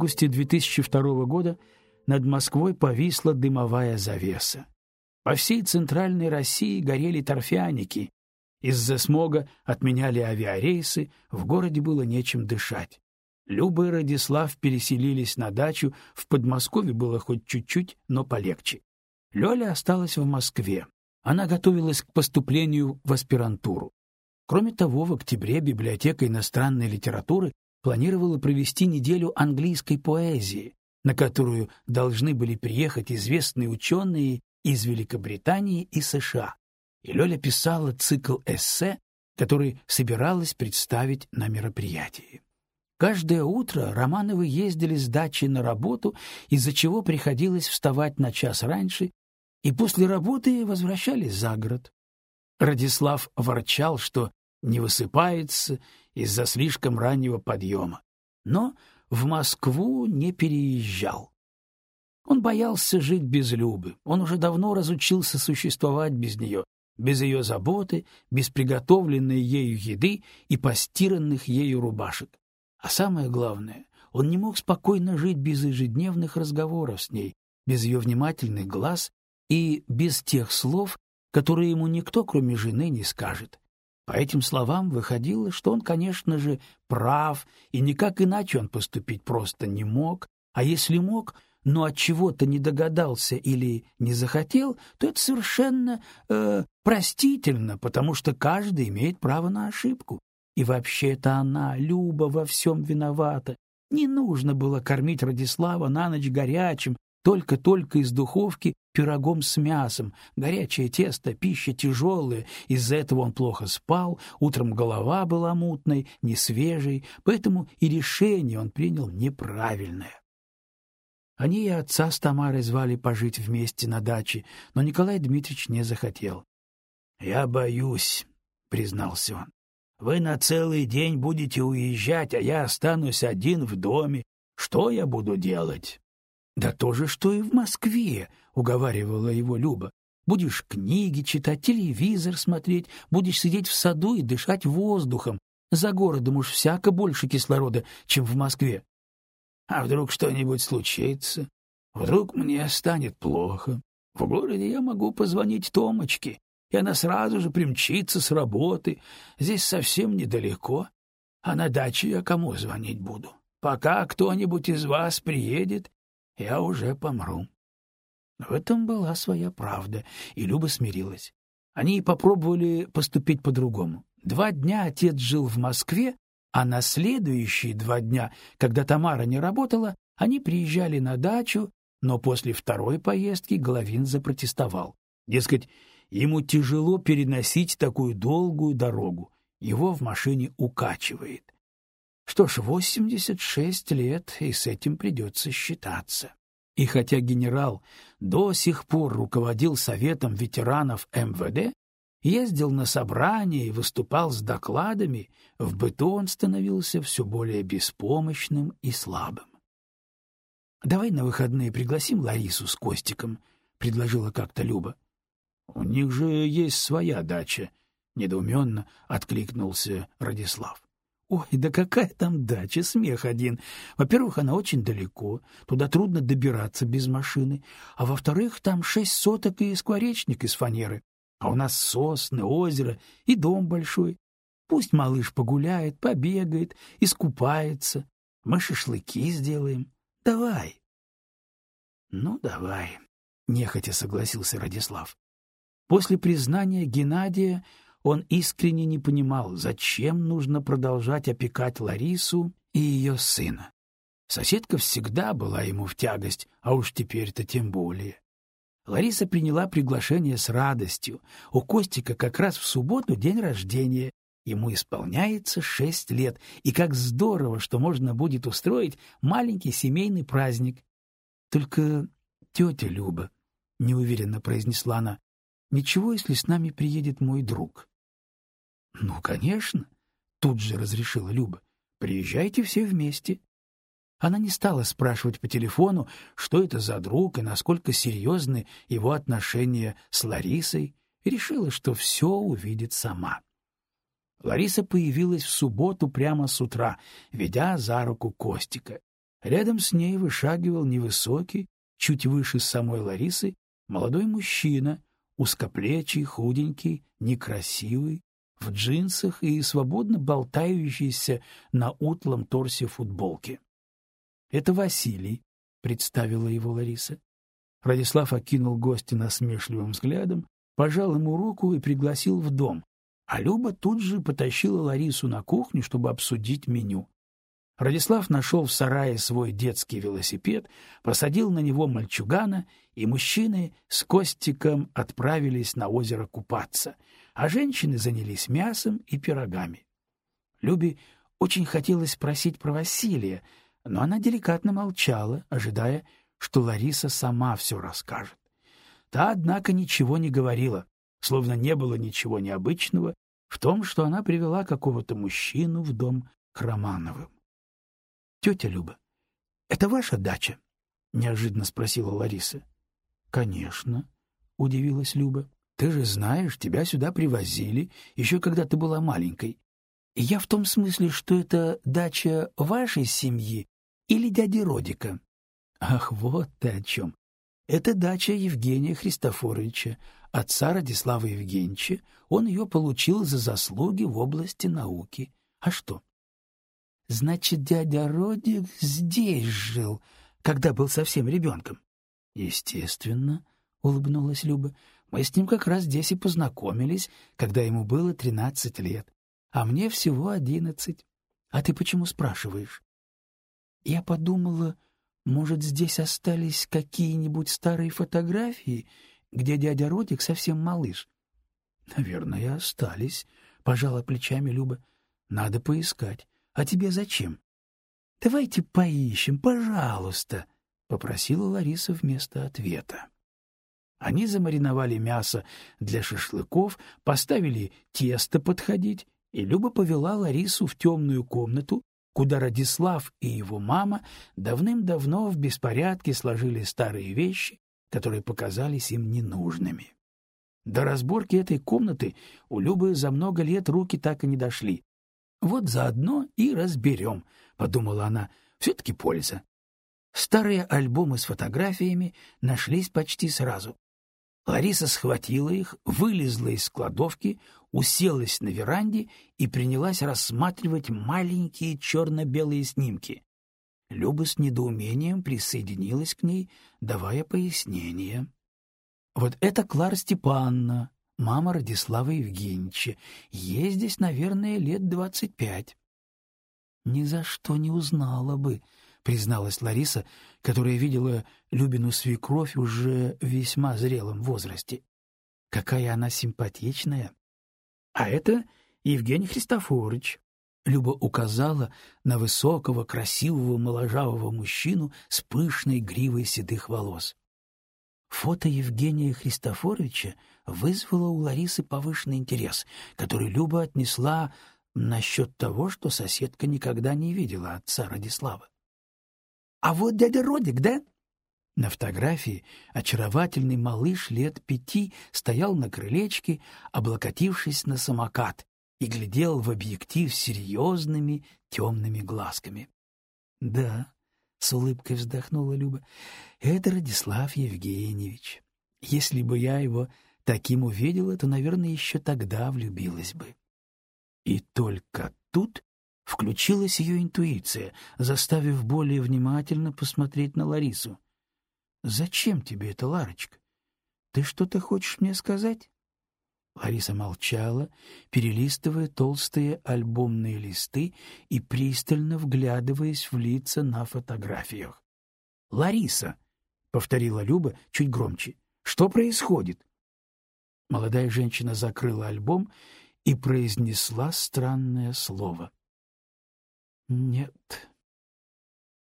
Августе 2002 года над Москвой повисла дымовая завеса. По всей центральной России горели торфяники. Из-за смога отменяли авиарейсы, в городе было нечем дышать. Люба и Радислав переселились на дачу, в Подмосковье было хоть чуть-чуть, но полегче. Лёля осталась в Москве. Она готовилась к поступлению в аспирантуру. Кроме того, в октябре библиотека иностранной литературы планировала провести неделю английской поэзии, на которую должны были приехать известные ученые из Великобритании и США. И Лёля писала цикл эссе, который собиралась представить на мероприятии. Каждое утро Романовы ездили с дачи на работу, из-за чего приходилось вставать на час раньше, и после работы возвращались за город. Радислав ворчал, что не высыпается из-за слишком раннего подъема, но в Москву не переезжал. Он боялся жить без Любы, он уже давно разучился существовать без нее, без ее заботы, без приготовленной ею еды и постиранных ею рубашек. А самое главное, он не мог спокойно жить без ежедневных разговоров с ней, без ее внимательных глаз и без тех слов, которые ему никто, кроме жены, не скажет. По этим словам выходило, что он, конечно же, прав, и никак иначе он поступить просто не мог, а если мог, но от чего-то не догадался или не захотел, то это совершенно э, простительно, потому что каждый имеет право на ошибку. И вообще это она, Люба, во всем виновата. Не нужно было кормить Радислава на ночь горячим, только-только из духовки пирогом с мясом. Горячее тесто, пища тяжелая, из-за этого он плохо спал, утром голова была мутной, не свежей, поэтому и решение он принял неправильное. Они и отца с Тамарой звали пожить вместе на даче, но Николай Дмитриевич не захотел. — Я боюсь, — признался он. Вы на целый день будете уезжать, а я останусь один в доме. Что я буду делать? — Да то же, что и в Москве, — уговаривала его Люба. Будешь книги читать, телевизор смотреть, будешь сидеть в саду и дышать воздухом. За городом уж всяко больше кислорода, чем в Москве. А вдруг что-нибудь случится? Вдруг мне станет плохо? В городе я могу позвонить Томочке, и она сразу же примчится с работы. Здесь совсем недалеко. А на даче я кому звонить буду? Пока кто-нибудь из вас приедет, я уже помру. В этом была своя правда, и Люба смирилась. Они попробовали поступить по-другому. Два дня отец жил в Москве, а на следующие два дня, когда Тамара не работала, они приезжали на дачу, но после второй поездки Головин запротестовал. Дескать, Ему тяжело переносить такую долгую дорогу. Его в машине укачивает. Что ж, 86 лет, и с этим придется считаться. И хотя генерал до сих пор руководил советом ветеранов МВД, ездил на собрания и выступал с докладами, в быту он становился все более беспомощным и слабым. — Давай на выходные пригласим Ларису с Костиком, — предложила как-то Люба. У них же есть своя дача, недоуменно откликнулся Радислав. Ой, да какая там дача, смех один. Во-первых, она очень далеко, туда трудно добираться без машины, а во-вторых, там шесть соток и скворечник из фанеры, а у нас сосны, озеро и дом большой. Пусть малыш погуляет, побегает, искупается, мы шашлыки сделаем. Давай. Ну, давай, нехотя согласился Радислав. После признания Геннадия он искренне не понимал, зачем нужно продолжать опекать Ларису и ее сына. Соседка всегда была ему в тягость, а уж теперь-то тем более. Лариса приняла приглашение с радостью. У Костика как раз в субботу день рождения. Ему исполняется шесть лет, и как здорово, что можно будет устроить маленький семейный праздник. — Только тетя Люба, — неуверенно произнесла она, Ничего, если с нами приедет мой друг. — Ну, конечно, — тут же разрешила Люба. — Приезжайте все вместе. Она не стала спрашивать по телефону, что это за друг и насколько серьезны его отношения с Ларисой, и решила, что все увидит сама. Лариса появилась в субботу прямо с утра, ведя за руку Костика. Рядом с ней вышагивал невысокий, чуть выше самой Ларисы, молодой мужчина, узкоплечий, худенький, некрасивый, в джинсах и свободно болтающийся на утлом торсе футболке. — Это Василий, — представила его Лариса. Радислав окинул гостя насмешливым взглядом, пожал ему руку и пригласил в дом, а Люба тут же потащила Ларису на кухню, чтобы обсудить меню. Радислав нашел в сарае свой детский велосипед, посадил на него мальчугана, и мужчины с Костиком отправились на озеро купаться, а женщины занялись мясом и пирогами. Любе очень хотелось спросить про Василия, но она деликатно молчала, ожидая, что Лариса сама все расскажет. Та, однако, ничего не говорила, словно не было ничего необычного в том, что она привела какого-то мужчину в дом к Романовым. — Тетя Люба, это ваша дача? — неожиданно спросила Лариса. — Конечно, — удивилась Люба. — Ты же знаешь, тебя сюда привозили, еще когда ты была маленькой. Я в том смысле, что это дача вашей семьи или дяди Родика. Ах, вот ты о чем. Это дача Евгения Христофоровича, отца Радислава Евгеньевича. Он ее получил за заслуги в области науки. А что? Значит, дядя Родик здесь жил, когда был совсем ребенком? Естественно, улыбнулась Люба. Мы с ним как раз здесь и познакомились, когда ему было тринадцать лет, а мне всего одиннадцать. А ты почему спрашиваешь? Я подумала, может, здесь остались какие-нибудь старые фотографии, где дядя Родик совсем малыш? — Наверное, остались, — пожала плечами Люба. — Надо поискать. А тебе зачем? — Давайте поищем, пожалуйста, — попросила Лариса вместо ответа. Они замариновали мясо для шашлыков, поставили тесто подходить, и Люба повела Ларису в темную комнату, куда Радислав и его мама давным-давно в беспорядке сложили старые вещи, которые показались им ненужными. До разборки этой комнаты у Любы за много лет руки так и не дошли. «Вот заодно и разберем», — подумала она, — «все-таки польза». Старые альбомы с фотографиями нашлись почти сразу. Лариса схватила их, вылезла из кладовки, уселась на веранде и принялась рассматривать маленькие черно-белые снимки. Люба с недоумением присоединилась к ней, давая пояснение. «Вот это Клара Степановна, мама Радислава Евгеньевича. Ей здесь, наверное, лет двадцать пять». «Ни за что не узнала бы», — призналась Лариса, которая видела Любину свекровь уже в весьма зрелом возрасте. «Какая она симпатичная!» «А это Евгений Христофорович», Люба указала на высокого, красивого, моложавого мужчину с пышной гривой седых волос. Фото Евгения Христофоровича вызвало у Ларисы повышенный интерес, который Люба отнесла насчет того, что соседка никогда не видела отца Радислава. «А вот дядя Родик, да?» На фотографии очаровательный малыш лет пяти стоял на крылечке, облокотившись на самокат, и глядел в объектив серьезными темными глазками. — Да, — с улыбкой вздохнула Люба, — это Радислав Евгеньевич. Если бы я его таким увидела, то, наверное, еще тогда влюбилась бы. И только тут включилась ее интуиция, заставив более внимательно посмотреть на Ларису. — Зачем тебе это, Ларочка? Ты что-то хочешь мне сказать? Лариса молчала, перелистывая толстые альбомные листы и пристально вглядываясь в лица на фотографиях. «Лариса!» — повторила Люба чуть громче. «Что происходит?» Молодая женщина закрыла альбом и произнесла странное слово. «Нет,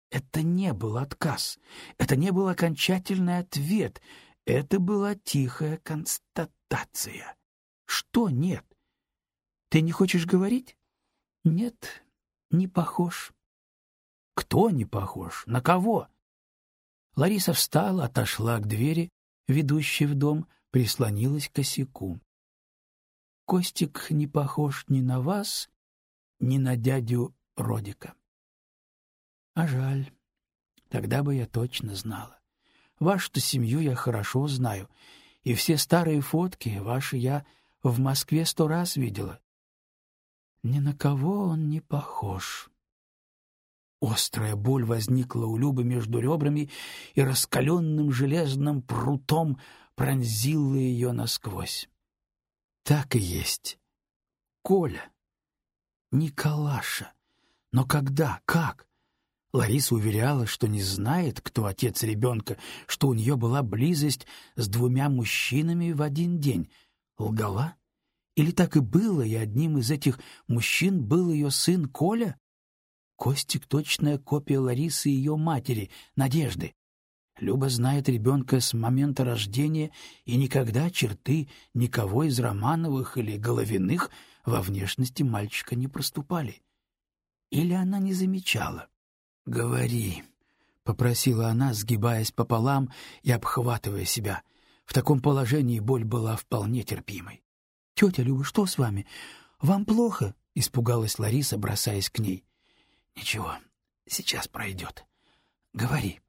это не был отказ, это не был окончательный ответ, это была тихая констатация». Что нет? Ты не хочешь говорить? Нет, не похож. Кто не похож? На кого? Лариса встала, отошла к двери, ведущей в дом, прислонилась к косяку. Костик не похож ни на вас, ни на дядю Родика. А жаль. Тогда бы я точно знала. Вашу-то семью я хорошо знаю, и все старые фотки ваши я в Москве сто раз видела. Ни на кого он не похож. Острая боль возникла у Любы между ребрами и раскаленным железным прутом пронзила ее насквозь. Так и есть. Коля. Николаша. Но когда? Как? Лариса уверяла, что не знает, кто отец ребенка, что у нее была близость с двумя мужчинами в один день. Лгала? Или так и было, и одним из этих мужчин был ее сын Коля? Костик — точная копия Ларисы и ее матери, Надежды. Люба знает ребенка с момента рождения, и никогда черты никого из Романовых или Головиных во внешности мальчика не проступали. Или она не замечала? «Говори», — попросила она, сгибаясь пополам и обхватывая себя. В таком положении боль была вполне терпимой. «Тетя Люба, что с вами? Вам плохо?» — испугалась Лариса, бросаясь к ней. «Ничего, сейчас пройдет. Говори».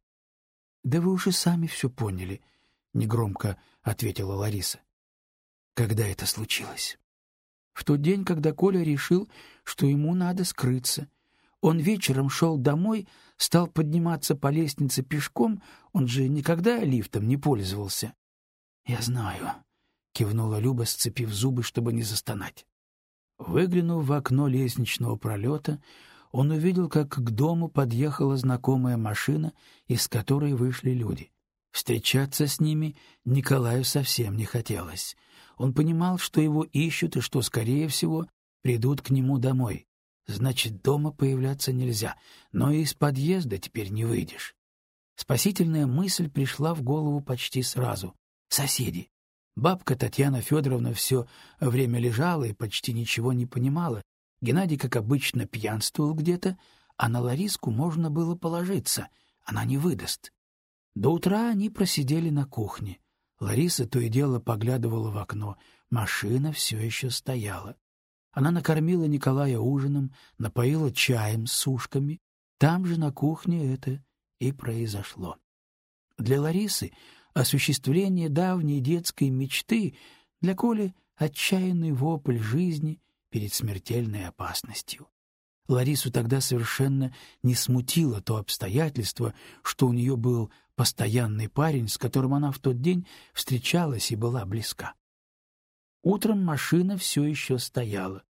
«Да вы уже сами все поняли», — негромко ответила Лариса. «Когда это случилось?» «В тот день, когда Коля решил, что ему надо скрыться. Он вечером шел домой, стал подниматься по лестнице пешком, он же никогда лифтом не пользовался». «Я знаю», — кивнула Люба, сцепив зубы, чтобы не застонать. Выглянув в окно лестничного пролета, он увидел, как к дому подъехала знакомая машина, из которой вышли люди. Встречаться с ними Николаю совсем не хотелось. Он понимал, что его ищут и что, скорее всего, придут к нему домой. Значит, дома появляться нельзя, но и из подъезда теперь не выйдешь. Спасительная мысль пришла в голову почти сразу. Соседи. Бабка Татьяна Федоровна все время лежала и почти ничего не понимала, Геннадий, как обычно, пьянствовал где-то, а на Лариску можно было положиться, она не выдаст. До утра они просидели на кухне. Лариса то и дело поглядывала в окно, машина все еще стояла. Она накормила Николая ужином, напоила чаем с сушками. Там же на кухне это и произошло. Для Ларисы осуществление давней детской мечты, для Коли отчаянный вопль жизни перед смертельной опасностью. Ларису тогда совершенно не смутило то обстоятельство, что у нее был постоянный парень, с которым она в тот день встречалась и была близка. Утром машина все еще стояла.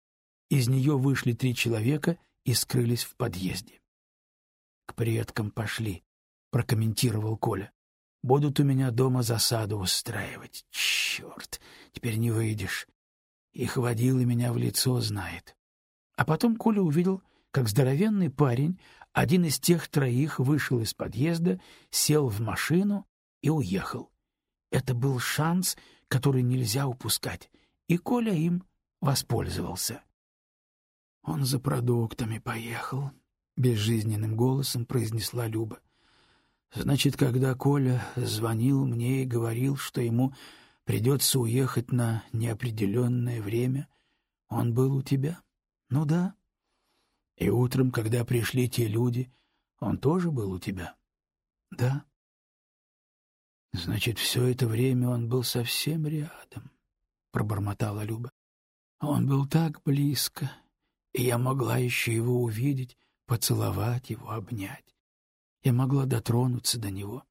Из нее вышли три человека и скрылись в подъезде. — К предкам пошли, — прокомментировал Коля. — Будут у меня дома засаду устраивать. Черт, теперь не выйдешь. Их водил и меня в лицо знает. А потом Коля увидел, как здоровенный парень, один из тех троих, вышел из подъезда, сел в машину и уехал. Это был шанс, который нельзя упускать, и Коля им воспользовался. «Он за продуктами поехал», — безжизненным голосом произнесла Люба. «Значит, когда Коля звонил мне и говорил, что ему Придется уехать на неопределенное время. Он был у тебя? Ну да. И утром, когда пришли те люди, он тоже был у тебя? Да. Значит, все это время он был совсем рядом, — пробормотала Люба. Он был так близко, и я могла еще его увидеть, поцеловать его, обнять. Я могла дотронуться до него.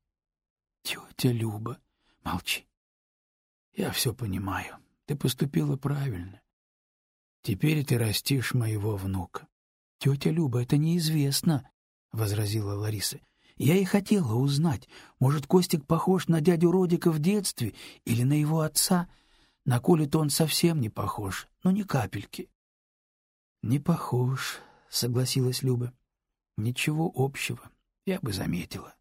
Тетя Люба, молчи. Я все понимаю. Ты поступила правильно. Теперь ты растишь моего внука. — Тетя Люба, это неизвестно, — возразила Лариса. — Я и хотела узнать, может, Костик похож на дядю Родика в детстве или на его отца. На Колю-то он совсем не похож, ну, ни капельки. — Не похож, — согласилась Люба. — Ничего общего, я бы заметила.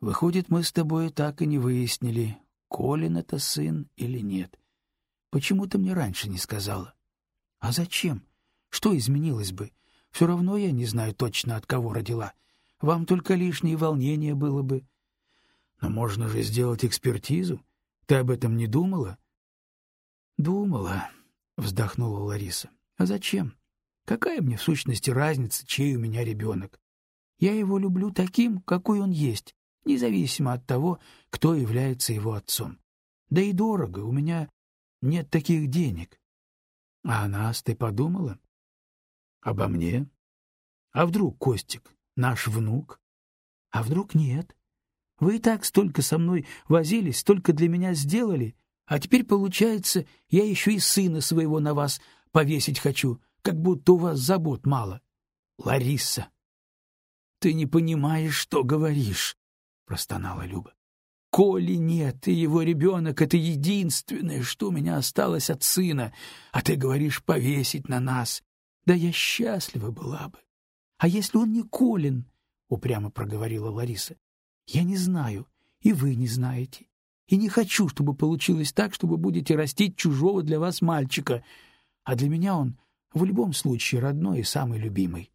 Выходит, мы с тобой так и не выяснили, Колин это сын или нет. Почему ты мне раньше не сказала? А зачем? Что изменилось бы? Все равно я не знаю точно, от кого родила. Вам только лишнее волнение было бы. Но можно же сделать экспертизу. Ты об этом не думала? Думала, вздохнула Лариса. А зачем? Какая мне в сущности разница, чей у меня ребенок? Я его люблю таким, какой он есть, независимо от того, кто является его отцом. Да и дорого, у меня нет таких денег. А о нас ты подумала? Обо мне? А вдруг Костик наш внук? А вдруг нет? Вы и так столько со мной возились, столько для меня сделали, а теперь, получается, я еще и сына своего на вас повесить хочу, как будто у вас забот мало. Лариса, ты не понимаешь, что говоришь, простонала Люба. Коли нет, и его ребенок — это единственное, что у меня осталось от сына, а ты говоришь повесить на нас. Да я счастлива была бы. А если он не Колин, — упрямо проговорила Лариса, — я не знаю, и вы не знаете. И не хочу, чтобы получилось так, что вы будете растить чужого для вас мальчика, а для меня он в любом случае родной и самый любимый.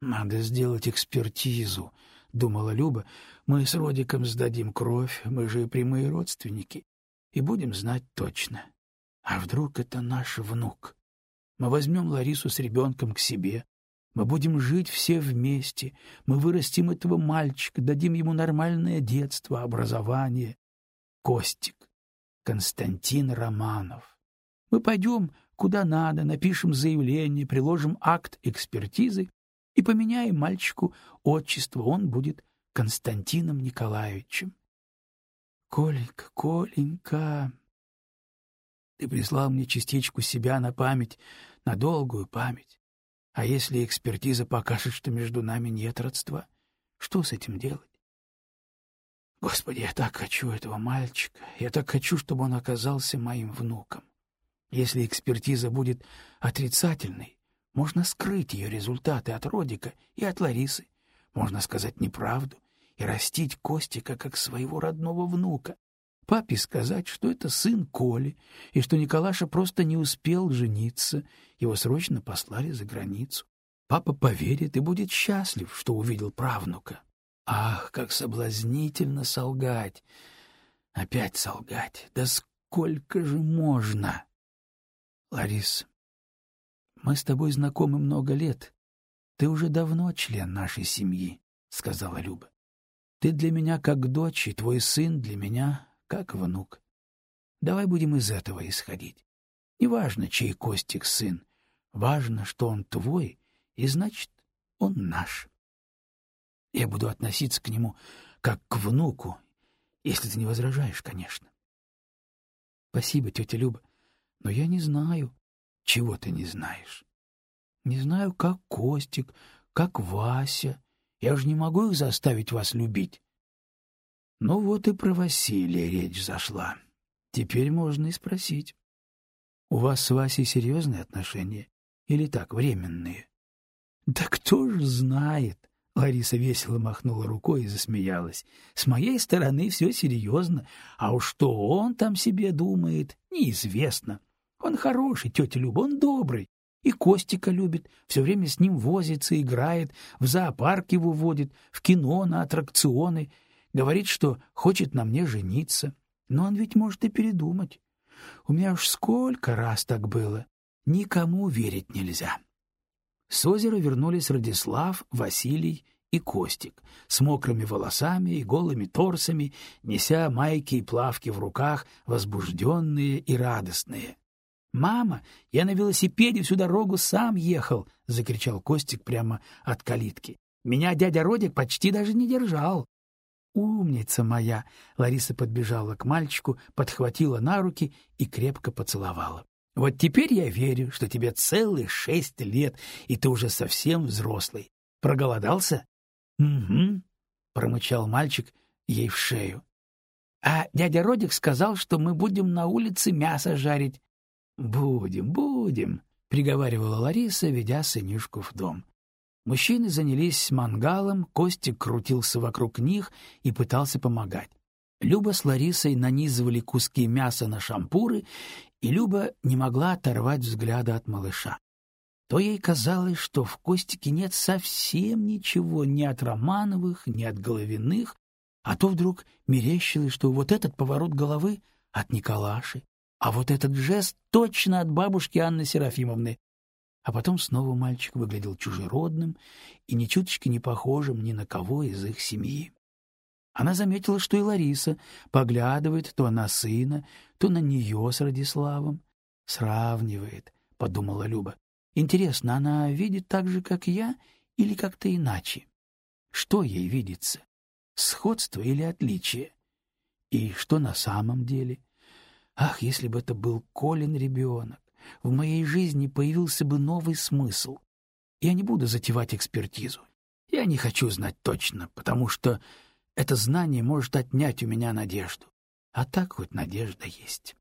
Надо сделать экспертизу, думала Люба. Мы с Родиком сдадим кровь, мы же прямые родственники, и будем знать точно. А вдруг это наш внук? Мы возьмем Ларису с ребенком к себе, мы будем жить все вместе, мы вырастим этого мальчика, дадим ему нормальное детство, образование. Костик, Константин Романов. Мы пойдем куда надо, напишем заявление, приложим акт экспертизы и поменяем мальчику отчество, он будет Константином Николаевичем. Коленька, Коленька, ты прислал мне частичку себя на память, на долгую память. А если экспертиза покажет, что между нами нет родства, что с этим делать? Господи, я так хочу этого мальчика, я так хочу, чтобы он оказался моим внуком. Если экспертиза будет отрицательной, можно скрыть ее результаты от Родика и от Ларисы. Можно сказать неправду и растить Костика как своего родного внука. Папе сказать, что это сын Коли, и что Николаша просто не успел жениться, его срочно послали за границу. Папа поверит и будет счастлив, что увидел правнука. Ах, как соблазнительно солгать! Опять солгать! Да сколько же можно? Ларис, мы с тобой знакомы много лет. Ты уже давно член нашей семьи, — сказала Люба. Ты для меня как дочь, и твой сын для меня как внук. Давай будем из этого исходить. Неважно, чей Костик сын, важно, что он твой, и значит, он наш. Я буду относиться к нему как к внуку, если ты не возражаешь, конечно. Спасибо, тетя Люба, но я не знаю, чего ты не знаешь? Не знаю, как Костик, как Вася. Я же не могу их заставить вас любить. Ну вот и про Василия речь зашла. Теперь можно и спросить. У вас с Васей серьезные отношения? Или так, временные? Да кто ж знает? Лариса весело махнула рукой и засмеялась. С моей стороны все серьезно, а уж что он там себе думает, неизвестно. Он хороший, тетя Люба, он добрый. И Костика любит, все время с ним возится, играет, в зоопарк его водит, в кино, на аттракционы. Говорит, что хочет на мне жениться. Но он ведь может и передумать. У меня уж сколько раз так было. Никому верить нельзя. С озера вернулись Радислав, Василий и Костик, с мокрыми волосами и голыми торсами, неся майки и плавки в руках, возбужденные и радостные. «Мама, я на велосипеде всю дорогу сам ехал!» — закричал Костик прямо от калитки. «Меня дядя Родик почти даже не держал!» «Умница моя!» — Лариса подбежала к мальчику, подхватила на руки и крепко поцеловала. «Вот теперь я верю, что тебе целых шесть лет, и ты уже совсем взрослый. Проголодался?» «Угу», — промычал мальчик ей в шею. «А дядя Родик сказал, что мы будем на улице мясо жарить. Будем, будем, приговаривала Лариса, ведя сынишку в дом. Мужчины занялись мангалом, Костик крутился вокруг них и пытался помогать. Люба с Ларисой нанизывали куски мяса на шампуры, и Люба не могла оторвать взгляда от малыша. То ей казалось, что в Костике нет совсем ничего ни от Романовых, ни от Головиных, а то вдруг мерещилось, что вот этот поворот головы от Николаши, а вот этот жест точно от бабушки Анны Серафимовны. А потом снова мальчик выглядел чужеродным и ни чуточки не похожим ни на кого из их семьи. Она заметила, что и Лариса поглядывает то на сына, то на нее с Радиславом. «Сравнивает», — подумала Люба. «Интересно, она видит так же, как я, или как-то иначе? Что ей видится? Сходство или отличие? И что на самом деле? Ах, если бы это был Колин ребенок! В моей жизни появился бы новый смысл. Я не буду затевать экспертизу. Я не хочу знать точно, потому что это знание может отнять у меня надежду. А так хоть надежда есть.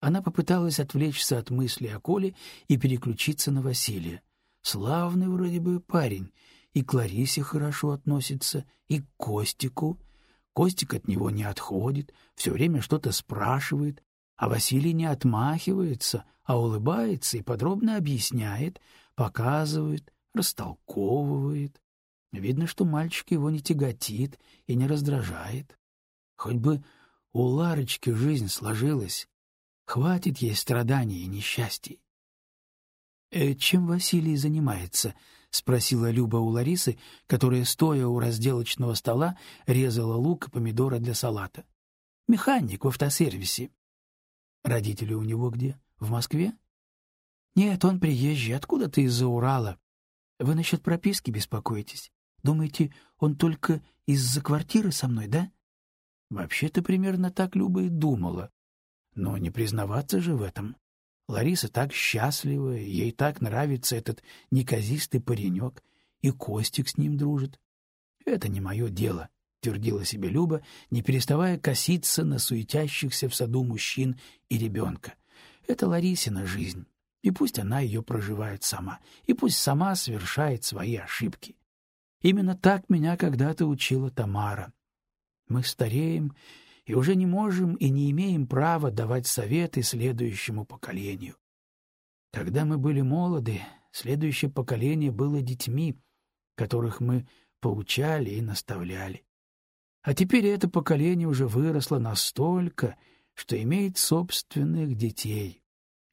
Она попыталась отвлечься от мысли о Коле и переключиться на Василия. Славный вроде бы парень, и к Ларисе хорошо относится, и к Костику. Костик от него не отходит, все время что-то спрашивает, а Василий не отмахивается, а улыбается и подробно объясняет, показывает, растолковывает. Видно, что мальчик его не тяготит и не раздражает. Хоть бы у Ларочки жизнь сложилась, хватит ей страданий и несчастий. «Э, «Чем Василий занимается?» — спросила Люба у Ларисы, которая, стоя у разделочного стола, резала лук и помидоры для салата. «Механик в автосервисе». «Родители у него где? В Москве?» «Нет, он приезжий, откуда-то из-за Урала. Вы насчет прописки беспокоитесь? Думаете, он только из-за квартиры со мной, да?» Вообще-то примерно так Люба и думала. Но не признаваться же в этом. Лариса так счастлива, ей так нравится этот неказистый паренек, и Костик с ним дружит. Это не мое дело, — твердила себе Люба, не переставая коситься на суетящихся в саду мужчин и ребенка. Это Ларисина жизнь, и пусть она ее проживает сама, и пусть сама совершает свои ошибки. Именно так меня когда-то учила Тамара. Мы стареем и уже не можем и не имеем права давать советы следующему поколению. Когда мы были молоды, следующее поколение было детьми, которых мы поучали и наставляли. А теперь это поколение уже выросло настолько, что имеет собственных детей.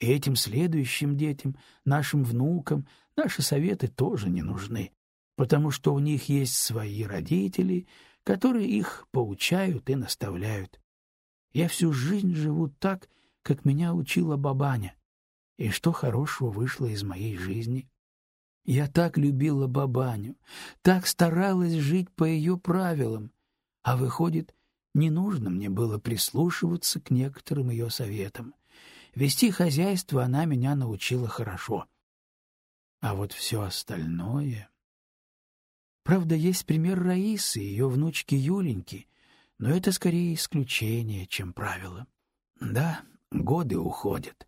И этим следующим детям, нашим внукам, наши советы тоже не нужны, потому что у них есть свои родители — которые их поучают и наставляют. Я всю жизнь живу так, как меня учила бабаня. И что хорошего вышло из моей жизни? Я так любила бабаню, так старалась жить по ее правилам, а выходит, не нужно мне было прислушиваться к некоторым ее советам. Вести хозяйство она меня научила хорошо. А вот все остальное... Правда, есть пример Раисы, ее внучки Юленьки, но это скорее исключение, чем правило. Да, годы уходят.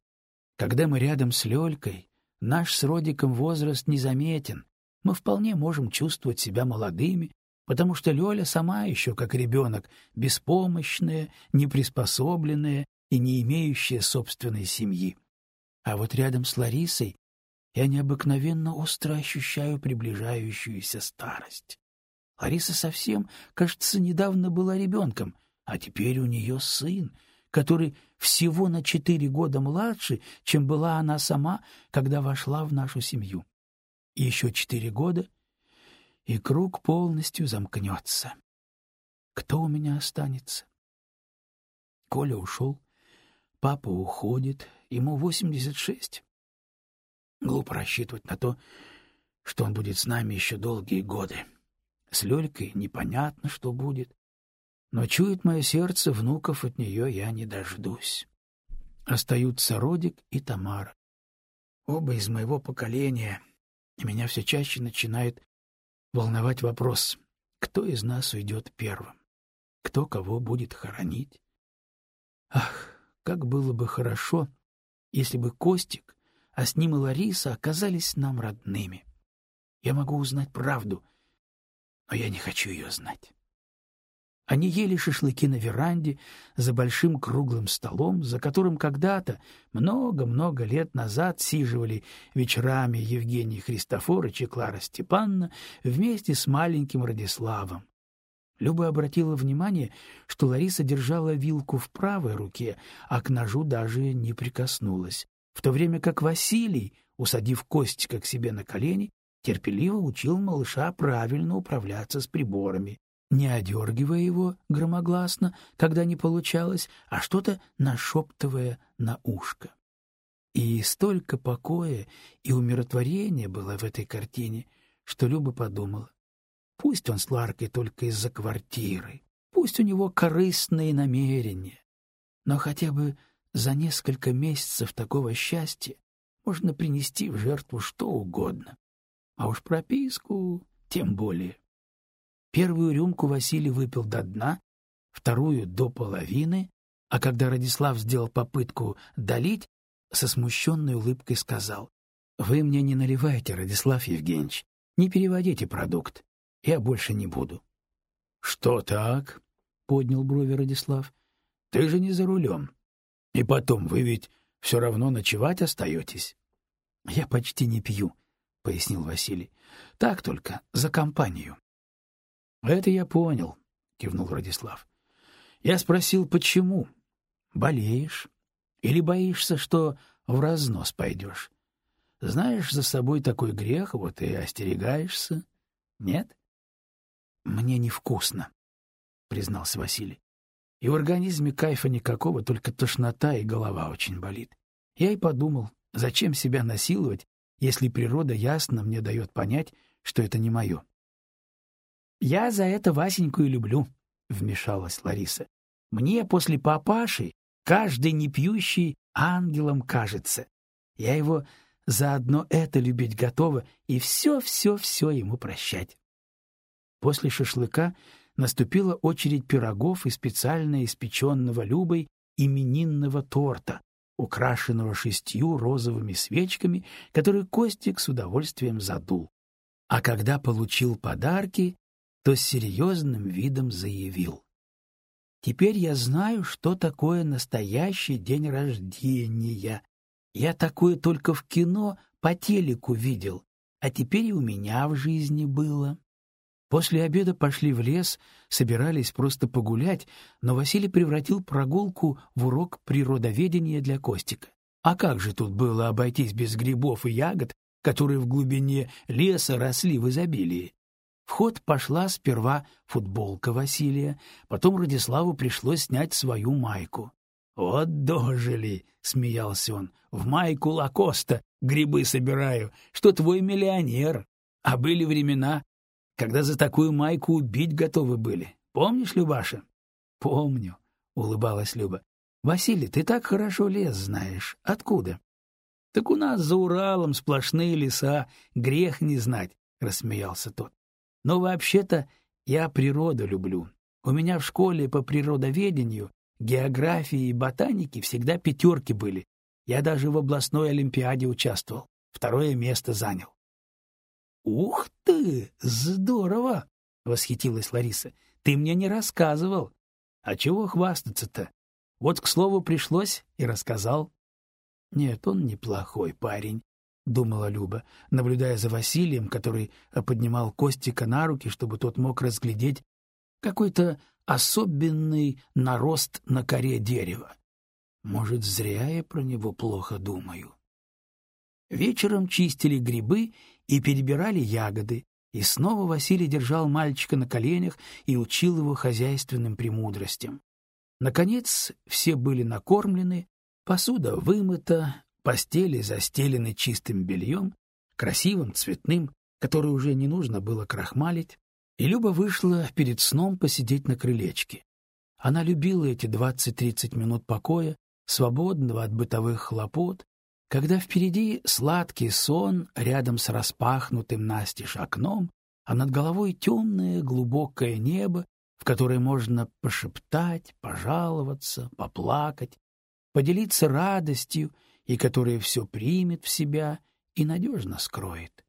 Когда мы рядом с Лёлькой, наш с Родиком возраст незаметен, мы вполне можем чувствовать себя молодыми, потому что Лёля сама еще как ребенок, беспомощная, неприспособленная и не имеющая собственной семьи. А вот рядом с Ларисой я необыкновенно остро ощущаю приближающуюся старость. Лариса совсем, кажется, недавно была ребенком, а теперь у нее сын, который всего на четыре года младше, чем была она сама, когда вошла в нашу семью. еще четыре года, и круг полностью замкнется. Кто у меня останется? Коля ушел, папа уходит, ему восемьдесят шесть. Глупо рассчитывать на то, что он будет с нами еще долгие годы. С Лёлькой непонятно, что будет. Но чует мое сердце, внуков от нее я не дождусь. Остаются Родик и Тамара. Оба из моего поколения, и меня все чаще начинает волновать вопрос, кто из нас уйдет первым, кто кого будет хоронить. Ах, как было бы хорошо, если бы Костик а с ним и Лариса оказались нам родными. Я могу узнать правду, но я не хочу ее знать. Они ели шашлыки на веранде за большим круглым столом, за которым когда-то, много-много лет назад, сиживали вечерами Евгений Христофорович и Клара Степановна вместе с маленьким Радиславом. Люба обратила внимание, что Лариса держала вилку в правой руке, а к ножу даже не прикоснулась в то время как Василий, усадив Костика к себе на колени, терпеливо учил малыша правильно управляться с приборами, не одергивая его громогласно, когда не получалось, а что-то нашептывая на ушко. И столько покоя и умиротворения было в этой картине, что Люба подумала, пусть он с Ларкой только из-за квартиры, пусть у него корыстные намерения, но хотя бы за несколько месяцев такого счастья можно принести в жертву что угодно, а уж прописку тем более. Первую рюмку Василий выпил до дна, вторую — до половины, а когда Радислав сделал попытку долить, со смущенной улыбкой сказал, «Вы мне не наливайте, Радислав Евгеньевич, не переводите продукт, я больше не буду». «Что так?» — поднял брови Радислав. «Ты же не за рулем. И потом, вы ведь все равно ночевать остаетесь». «Я почти не пью», — пояснил Василий. «Так только, за компанию». «Это я понял», — кивнул Радислав. «Я спросил, почему? Болеешь? Или боишься, что в разнос пойдешь? Знаешь за собой такой грех, вот и остерегаешься? Нет?» «Мне невкусно», — признался Василий. «И в организме кайфа никакого, только тошнота и голова очень болит. Я и подумал, зачем себя насиловать, если природа ясно мне дает понять, что это не мое. Я за это Васеньку и люблю, вмешалась Лариса. Мне после папаши каждый непьющий ангелом кажется. Я его заодно это любить готова и все-все-все ему прощать. После шашлыка наступила очередь пирогов и специально испеченного Любой именинного торта, украшенного шестью розовыми свечками, которые Костик с удовольствием задул. А когда получил подарки, то с серьезным видом заявил. «Теперь я знаю, что такое настоящий день рождения. Я такое только в кино по телеку видел, а теперь и у меня в жизни было». После обеда пошли в лес, собирались просто погулять, но Василий превратил прогулку в урок природоведения для Костика. А как же тут было обойтись без грибов и ягод, которые в глубине леса росли в изобилии? В ход пошла сперва футболка Василия, потом Радиславу пришлось снять свою майку. «Вот дожили!» — смеялся он. «В майку Лакоста грибы собираю, что твой миллионер. А были времена, когда за такую майку убить готовы были. Помнишь, Любаша?» «Помню», — улыбалась Люба. «Василий, ты так хорошо лес знаешь. Откуда?» «Так у нас за Уралом сплошные леса, грех не знать», — рассмеялся тот. Но вообще-то я природу люблю. У меня в школе по природоведению, географии и ботанике всегда пятерки были. Я даже в областной олимпиаде участвовал. Второе место занял. «Ух ты! Здорово!» — восхитилась Лариса. «Ты мне не рассказывал. А чего хвастаться-то? Вот, к слову, пришлось и рассказал». «Нет, он неплохой парень», — думала Люба, наблюдая за Василием, который поднимал Костика на руки, чтобы тот мог разглядеть какой-то особенный нарост на коре дерева. Может, зря я про него плохо думаю. Вечером чистили грибы и перебирали ягоды, и снова Василий держал мальчика на коленях и учил его хозяйственным премудростям. Наконец все были накормлены, посуда вымыта, Постели застелены чистым бельем, красивым, цветным, который уже не нужно было крахмалить, и Люба вышла перед сном посидеть на крылечке. Она любила эти двадцать-тридцать минут покоя, свободного от бытовых хлопот, когда впереди сладкий сон рядом с распахнутым настежь окном, а над головой темное глубокое небо, в которое можно пошептать, пожаловаться, поплакать, поделиться радостью и которая все примет в себя и надежно скроет.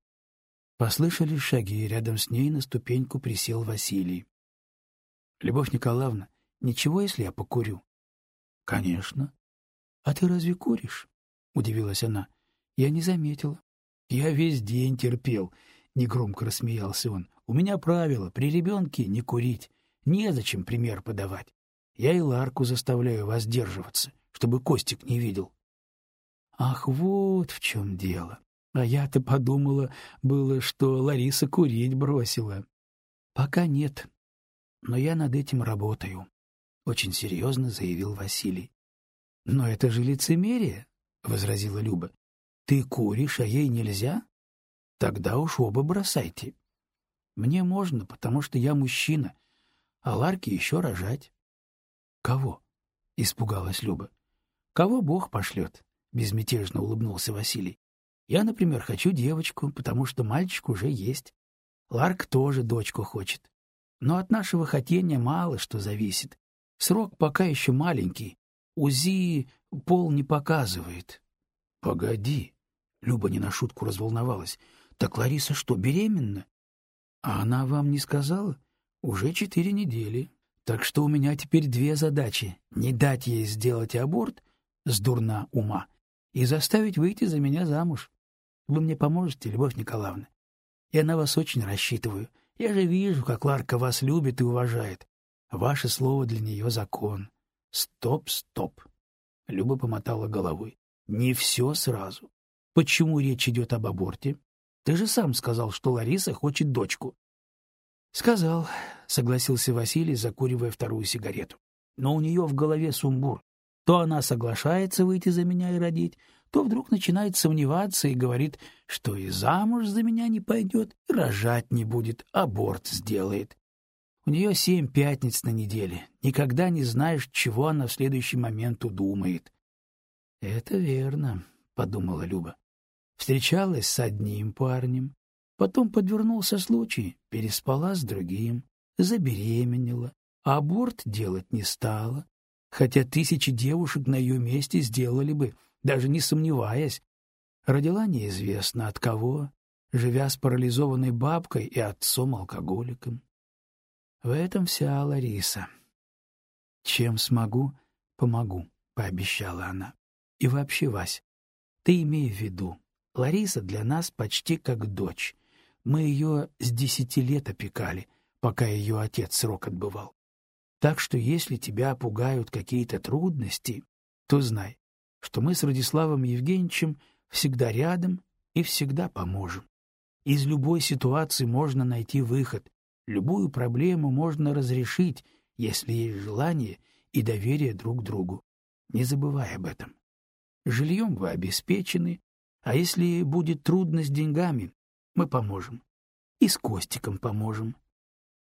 Послышались шаги, и рядом с ней на ступеньку присел Василий. — Любовь Николаевна, ничего, если я покурю? — Конечно. — А ты разве куришь? — удивилась она. — Я не заметила. — Я весь день терпел, — негромко рассмеялся он. — У меня правило — при ребенке не курить. Незачем пример подавать. Я и Ларку заставляю воздерживаться, чтобы Костик не видел. Ах, вот в чем дело. А я-то подумала было, что Лариса курить бросила. Пока нет. Но я над этим работаю, очень серьезно заявил Василий. Но это же лицемерие, возразила Люба. Ты куришь, а ей нельзя? Тогда уж оба бросайте. Мне можно, потому что я мужчина, а Ларке еще рожать. Кого? испугалась Люба. Кого Бог пошлет? Безмятежно улыбнулся Василий. Я, например, хочу девочку, потому что мальчик уже есть. Ларк тоже дочку хочет. Но от нашего хотения мало что зависит. Срок пока еще маленький. УЗИ пол не показывает. Погоди. Люба не на шутку разволновалась. Так Лариса что, беременна? А она вам не сказала? Уже четыре недели. Так что у меня теперь две задачи: не дать ей сделать аборт с дурна ума и заставить выйти за меня замуж. Вы мне поможете, Любовь Николаевна? Я на вас очень рассчитываю. Я же вижу, как Ларка вас любит и уважает. Ваше слово для нее закон. Стоп, стоп. Люба помотала головой. Не все сразу. Почему речь идет об аборте? Ты же сам сказал, что Лариса хочет дочку. Сказал, согласился Василий, закуривая вторую сигарету. Но у нее в голове сумбур. То она соглашается выйти за меня и родить, то вдруг начинает сомневаться и говорит, что и замуж за меня не пойдет, и рожать не будет, аборт сделает. У нее семь пятниц на неделе. Никогда не знаешь, чего она в следующий момент удумает. — Это верно, — подумала Люба. Встречалась с одним парнем, потом подвернулся случай, переспала с другим, забеременела, а аборт делать не стала, хотя тысячи девушек на ее месте сделали бы, даже не сомневаясь. Родила неизвестно от кого, живя с парализованной бабкой и отцом-алкоголиком. В этом вся Лариса. «Чем смогу, помогу», — пообещала она. «И вообще, Вась, ты имей в виду, Лариса для нас почти как дочь. Мы ее с десяти лет опекали, пока ее отец срок отбывал. Так что если тебя пугают какие-то трудности, то знай, что мы с Радиславом Евгеньевичем всегда рядом и всегда поможем. Из любой ситуации можно найти выход, любую проблему можно разрешить, если есть желание и доверие друг другу. Не забывай об этом. Жильем вы обеспечены, а если будет трудно с деньгами, мы поможем. И с Костиком поможем.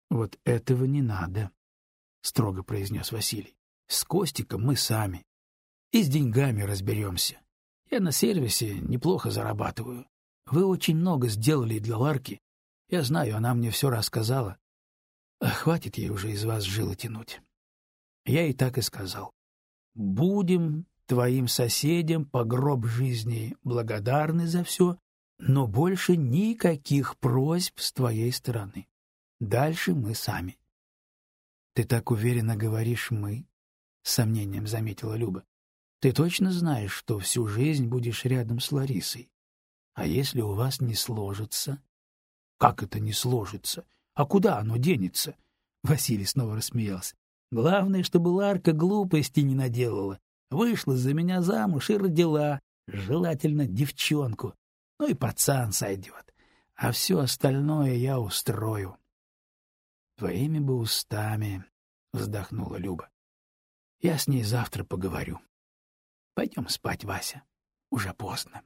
— Вот этого не надо, — строго произнес Василий. — С Костиком мы сами. И с деньгами разберемся. Я на сервисе неплохо зарабатываю. Вы очень много сделали для Ларки. Я знаю, она мне все рассказала. А хватит ей уже из вас жилы тянуть. Я и так и сказал. Будем твоим соседям по гроб жизни благодарны за все, но больше никаких просьб с твоей стороны. Дальше мы сами. — Ты так уверенно говоришь «мы», — сомнением заметила Люба. — Ты точно знаешь, что всю жизнь будешь рядом с Ларисой? А если у вас не сложится? — Как это не сложится? А куда оно денется? Василий снова рассмеялся. — Главное, чтобы Ларка глупости не наделала Вышла за меня замуж и родила, желательно девчонку. Ну и пацан сойдет. А все остальное я устрою. — Твоими бы устами, — вздохнула Люба. — Я с ней завтра поговорю. Пойдем спать, Вася. Уже поздно.